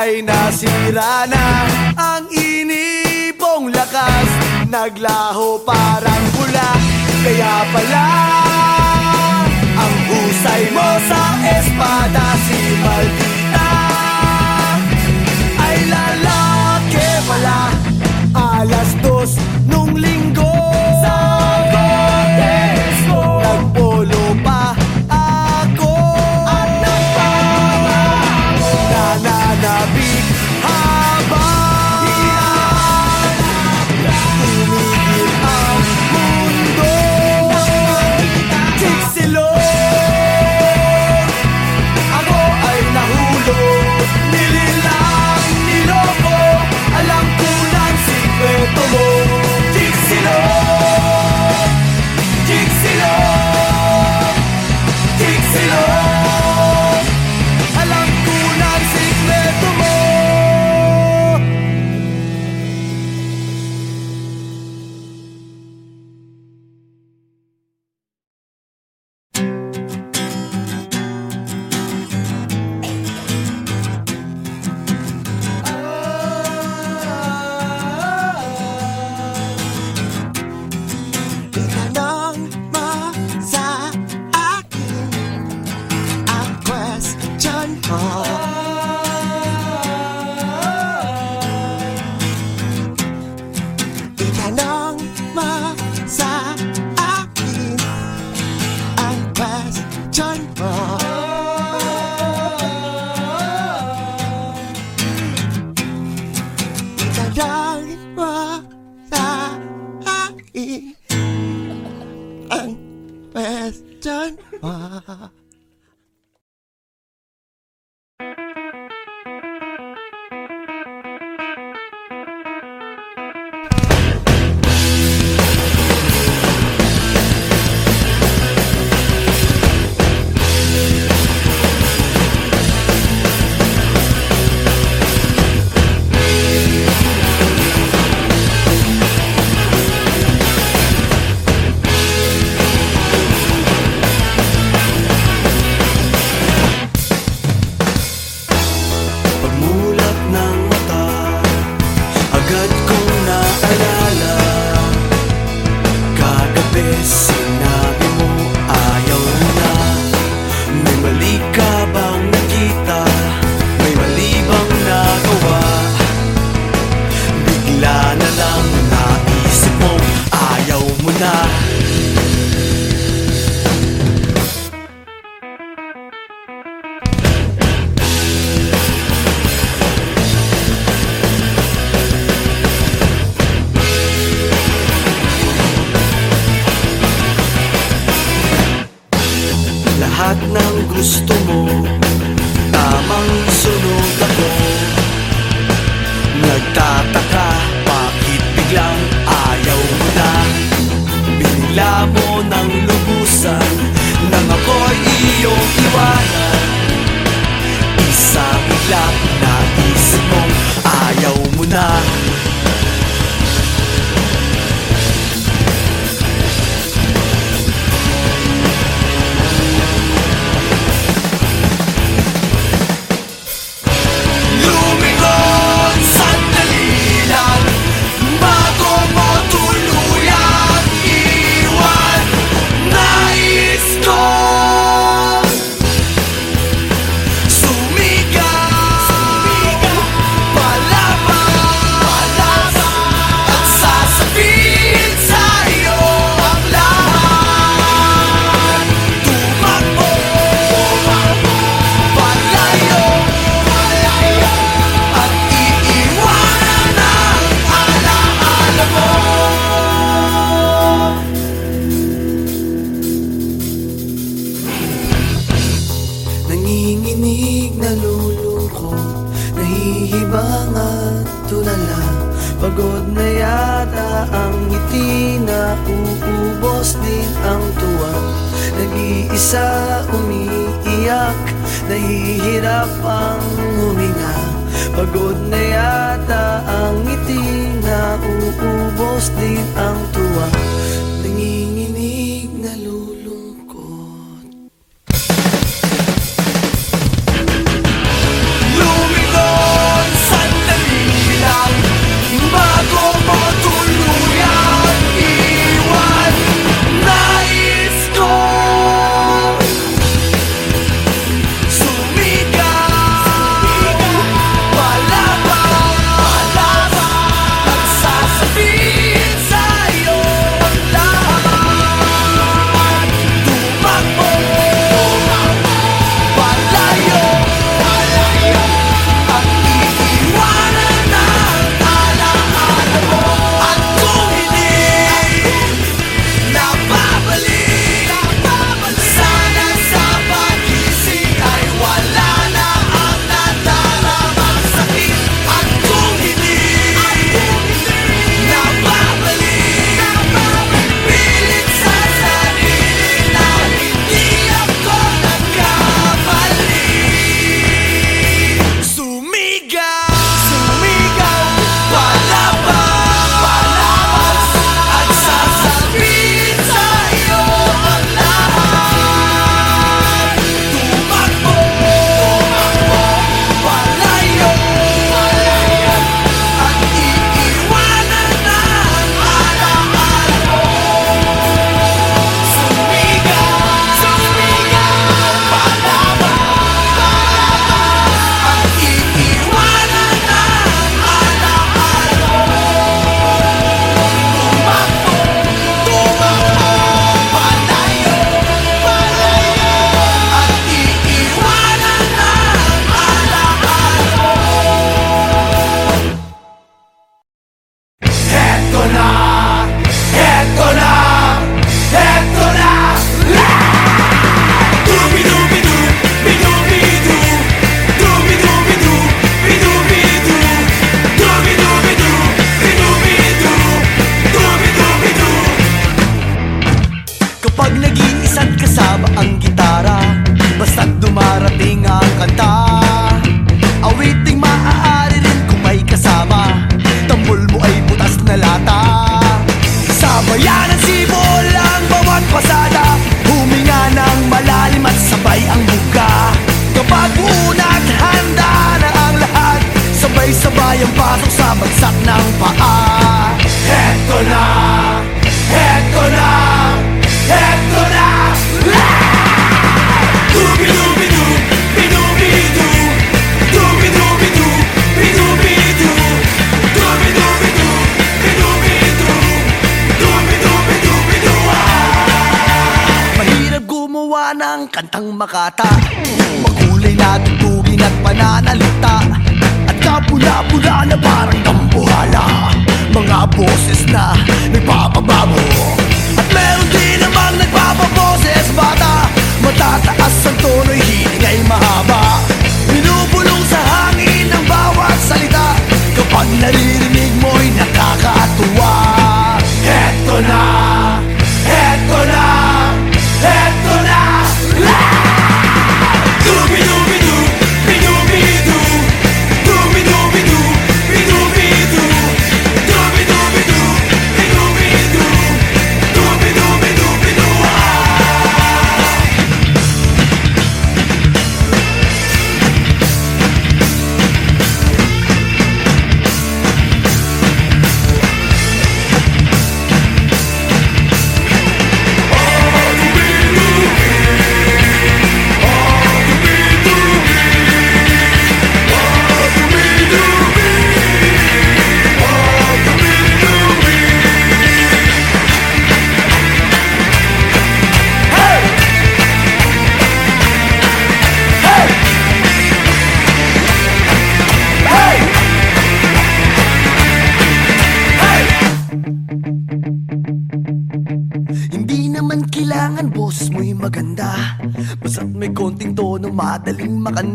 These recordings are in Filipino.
ay nasira na. Ang inipong lakas Naglaho parang pula Kaya pala Ang husay mo sa espada Si Maldi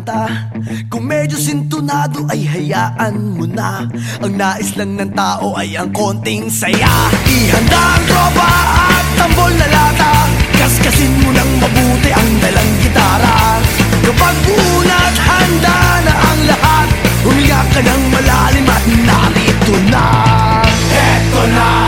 kanta. Kung medyo sintunado ay hayaan mo na. Ang nais lang ng tao ay ang konting saya. Ihanda ang tropa at tambol na lata. Kaskasin mo ng mabuti ang dalang gitara. Kapag ulat handa na ang lahat. Humiga ka ng malalim at narito na. Heto na.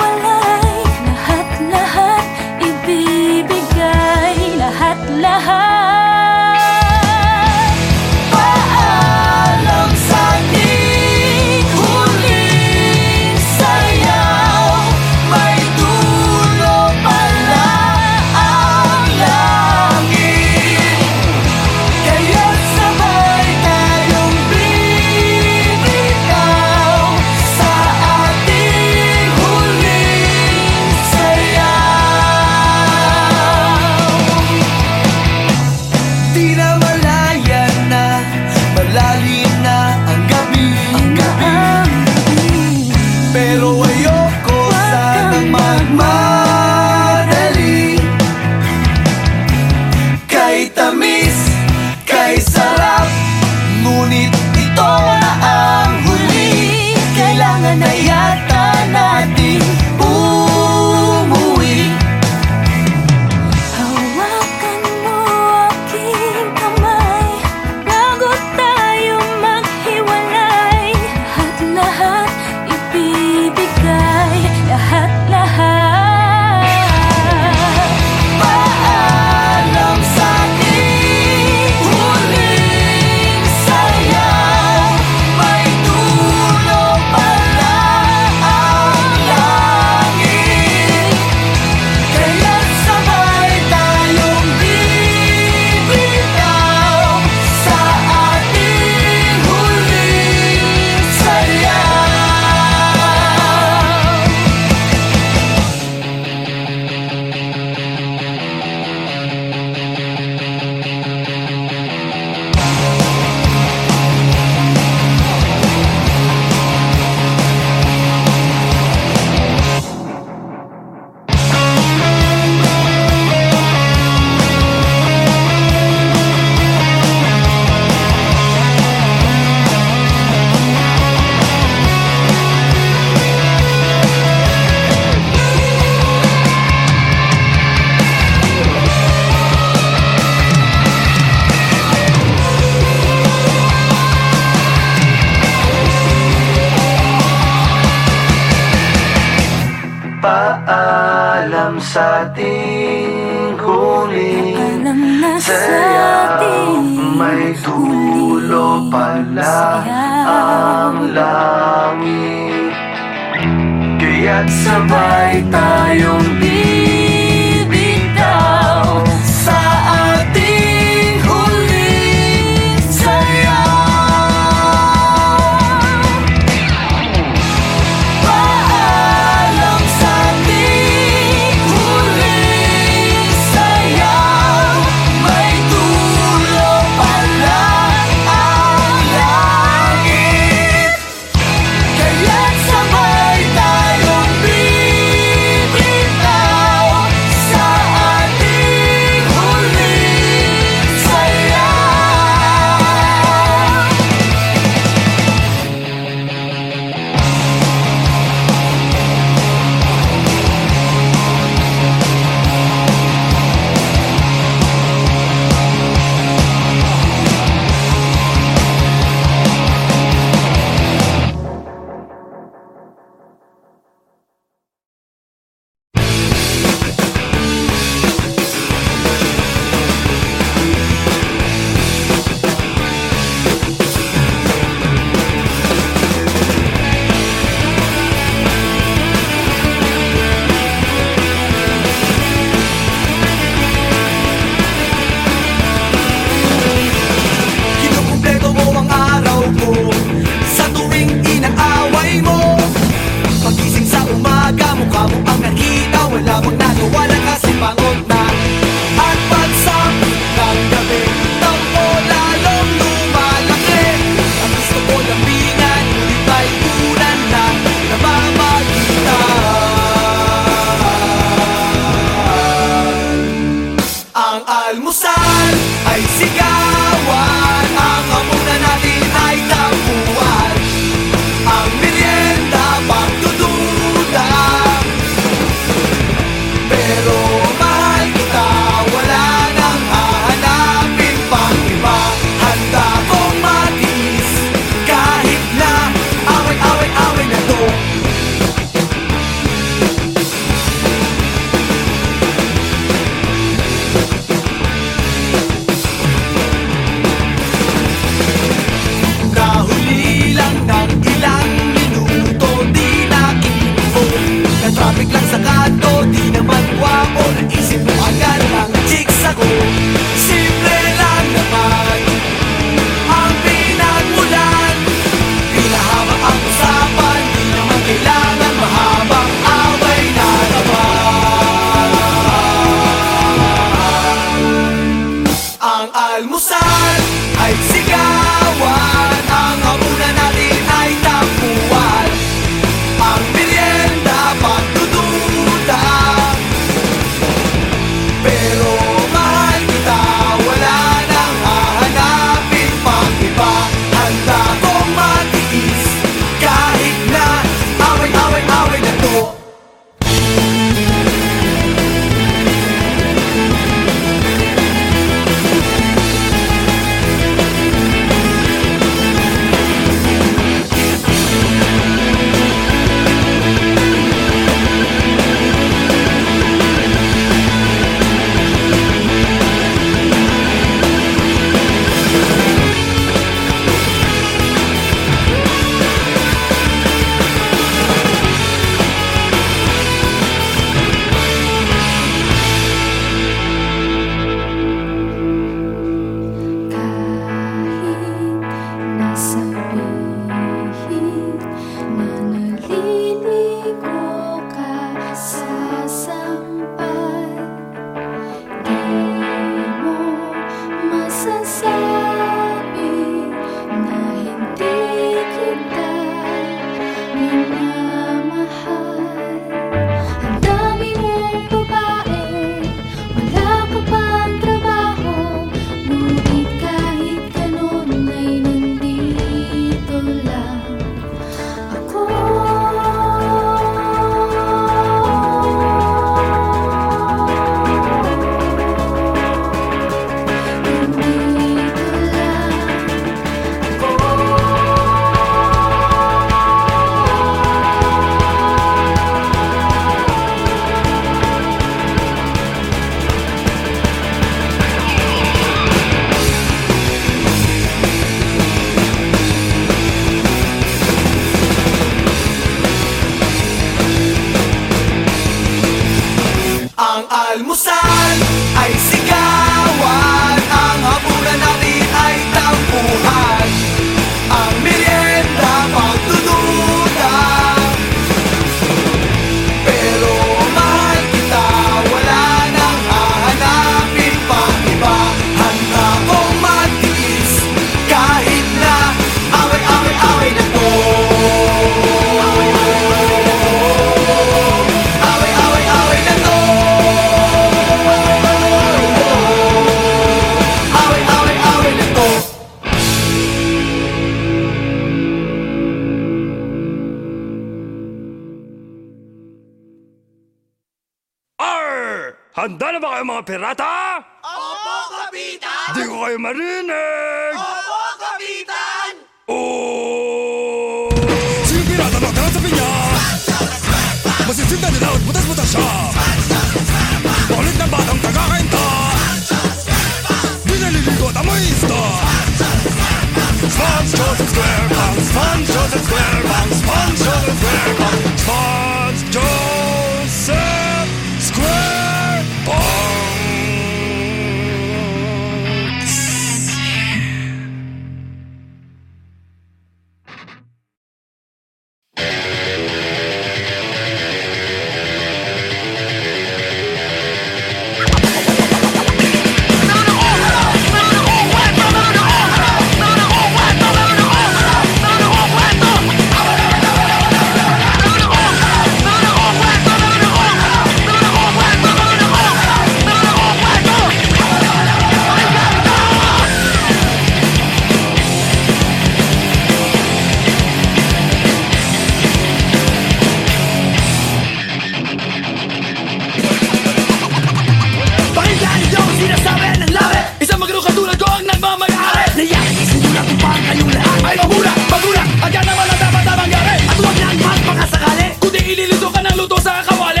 luto sa kawali.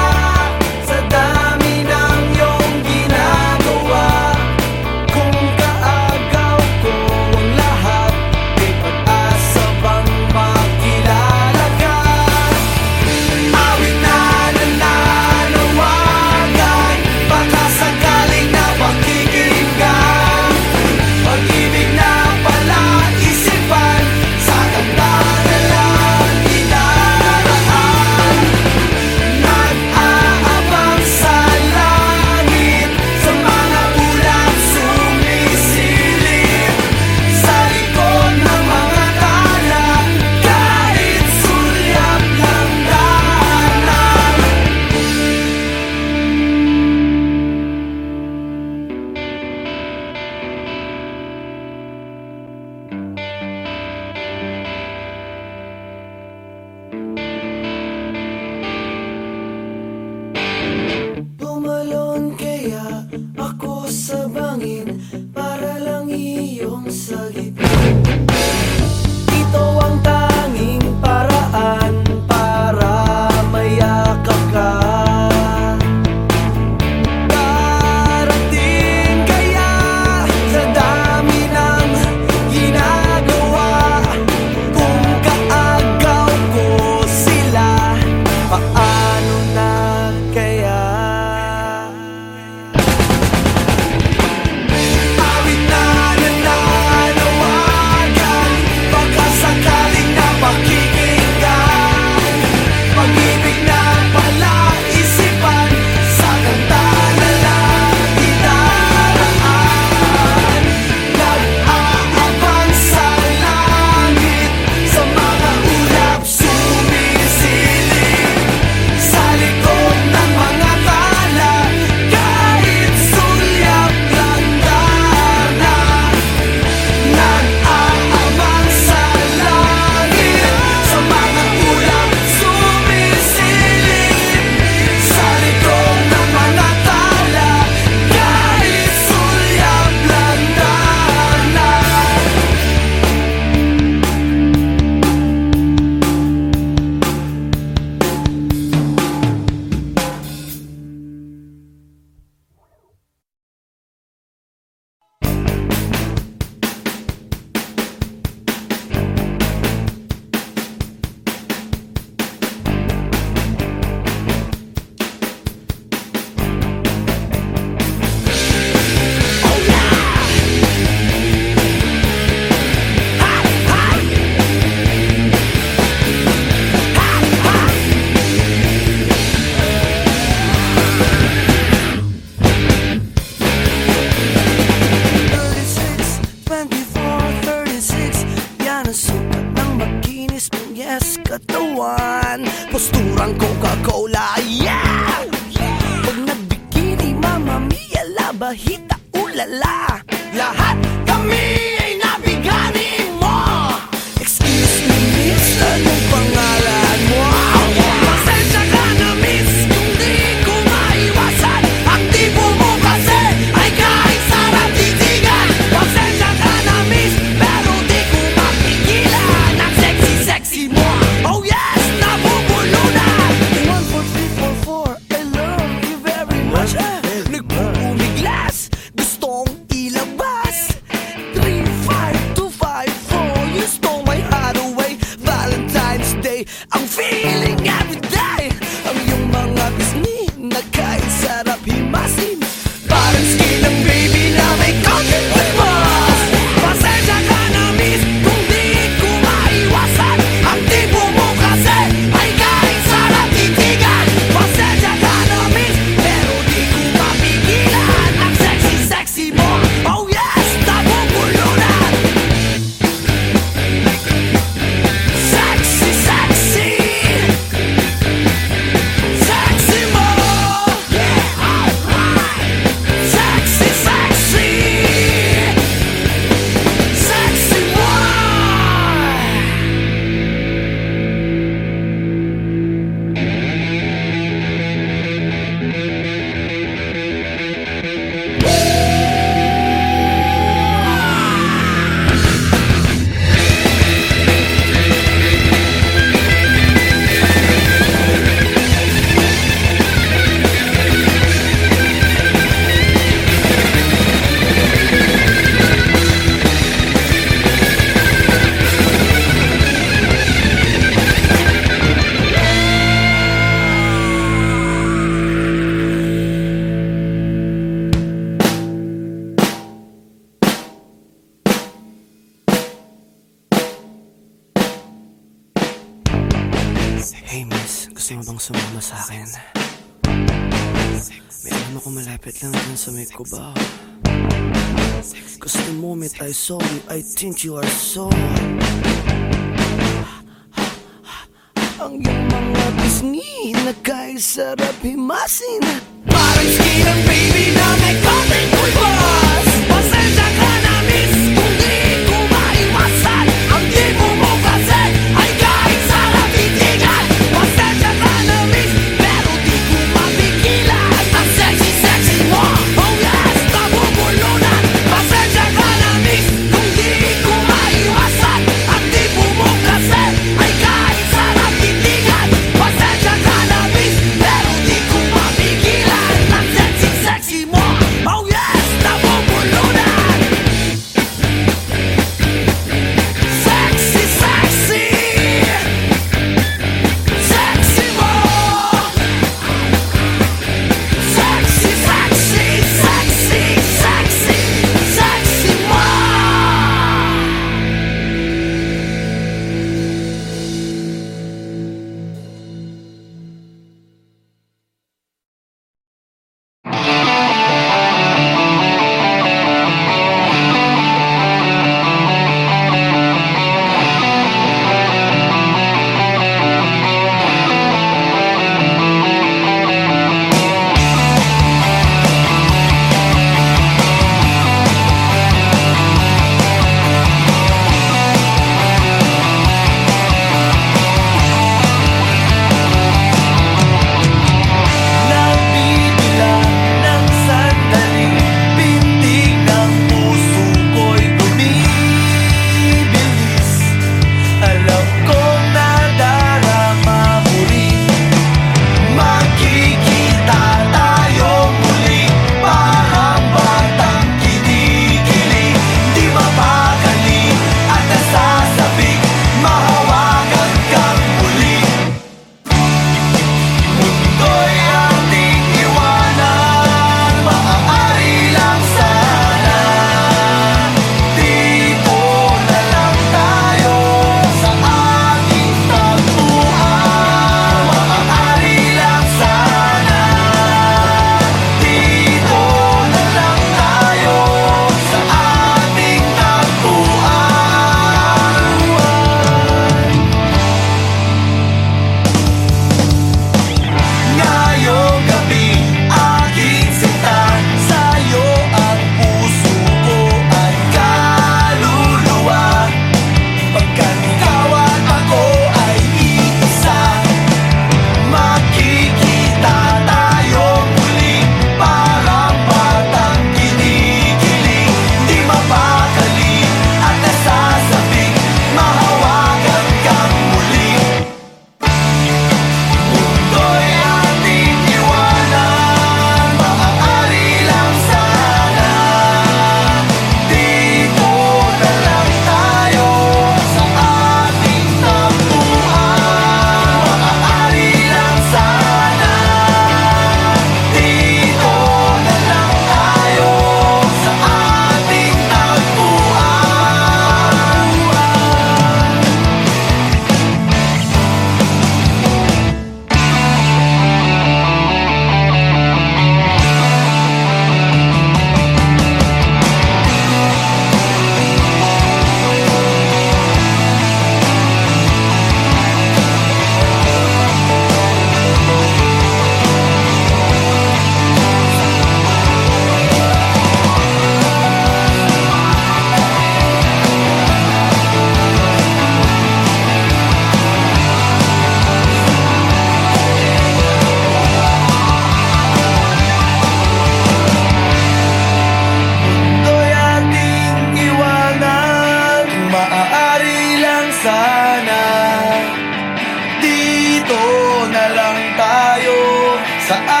Sa ating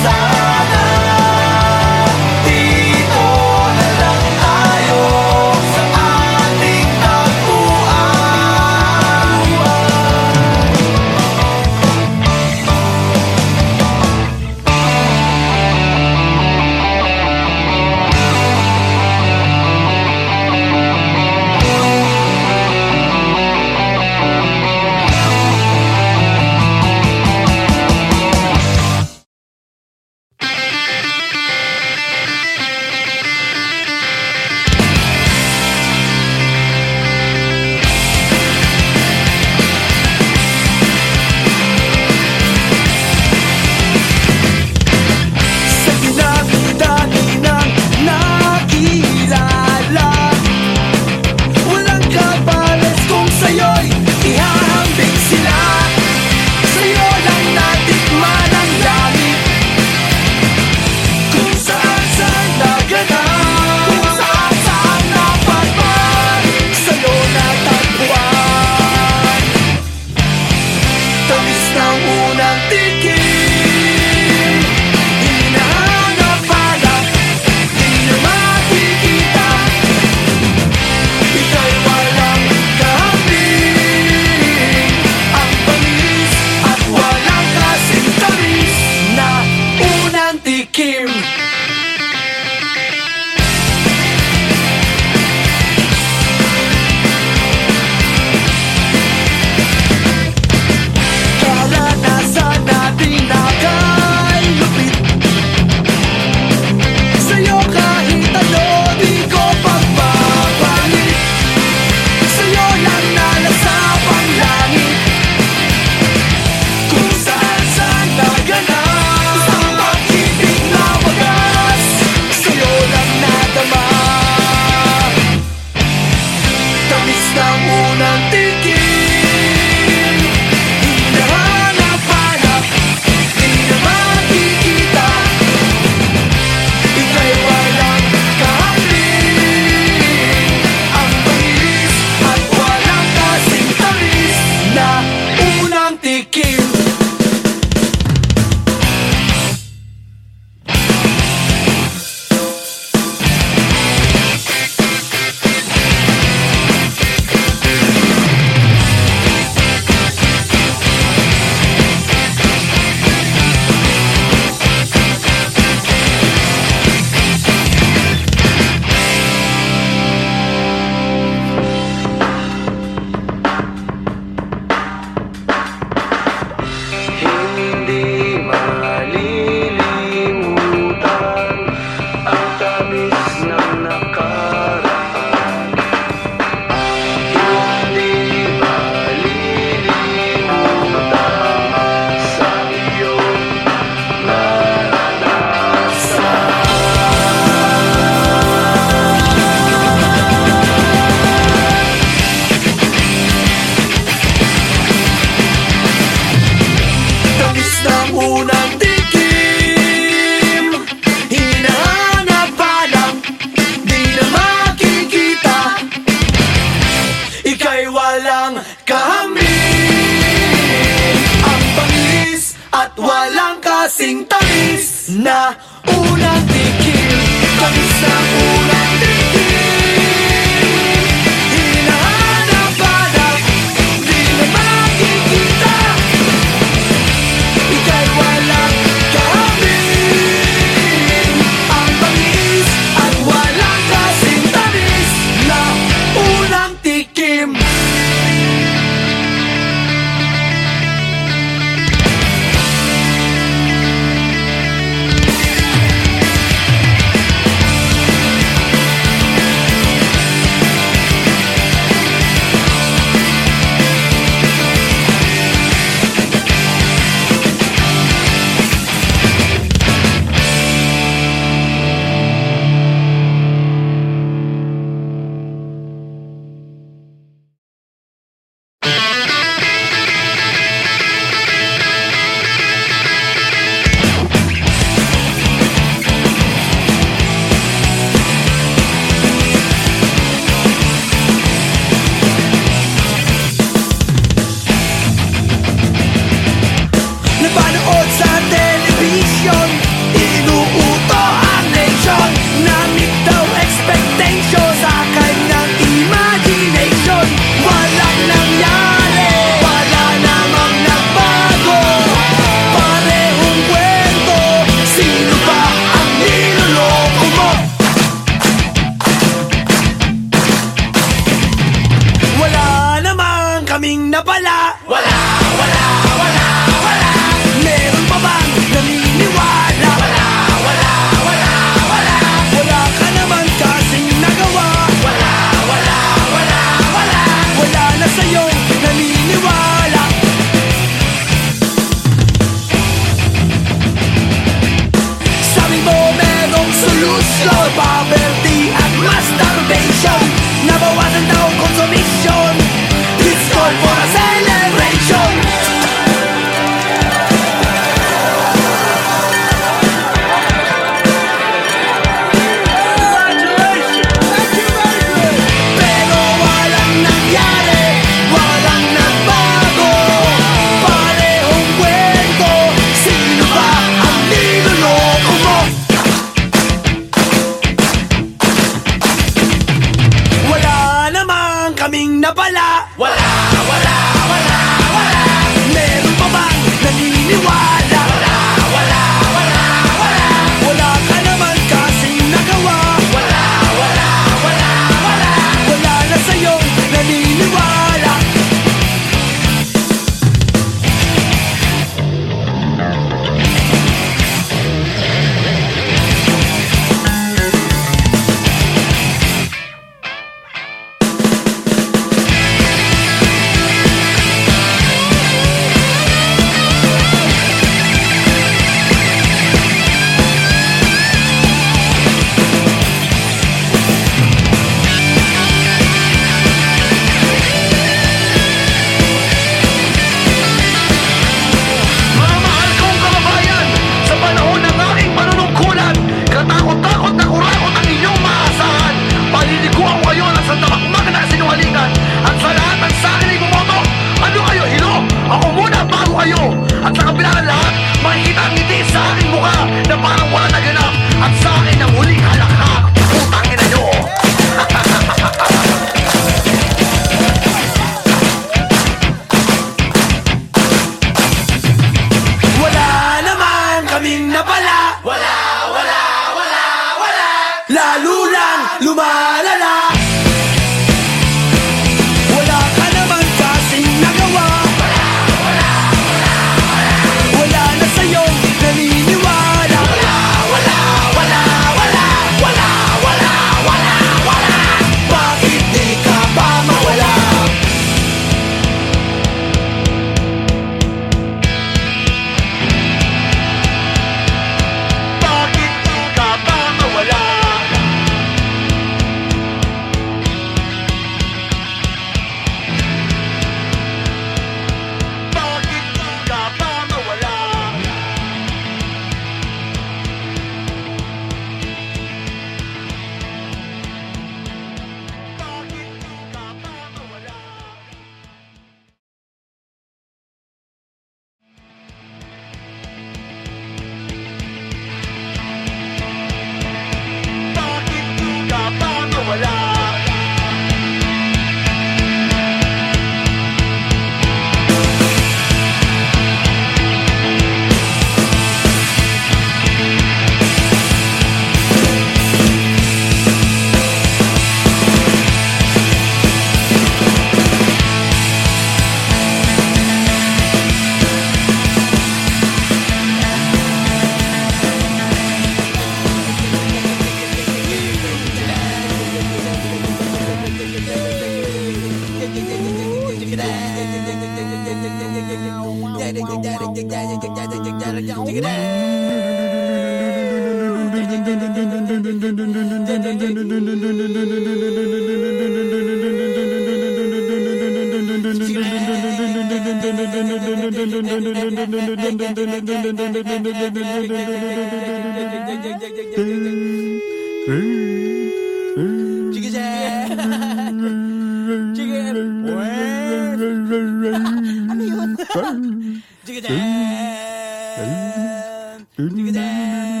Dividend. Dividend.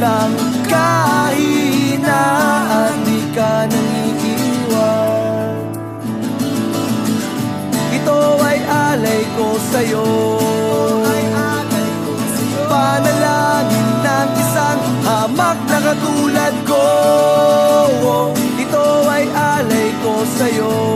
walang kahinaan Di ka nangiiwan Ito ay alay ko sa'yo. Panalangin ng isang hamak na katulad ko. Ito ay alay ko sa'yo.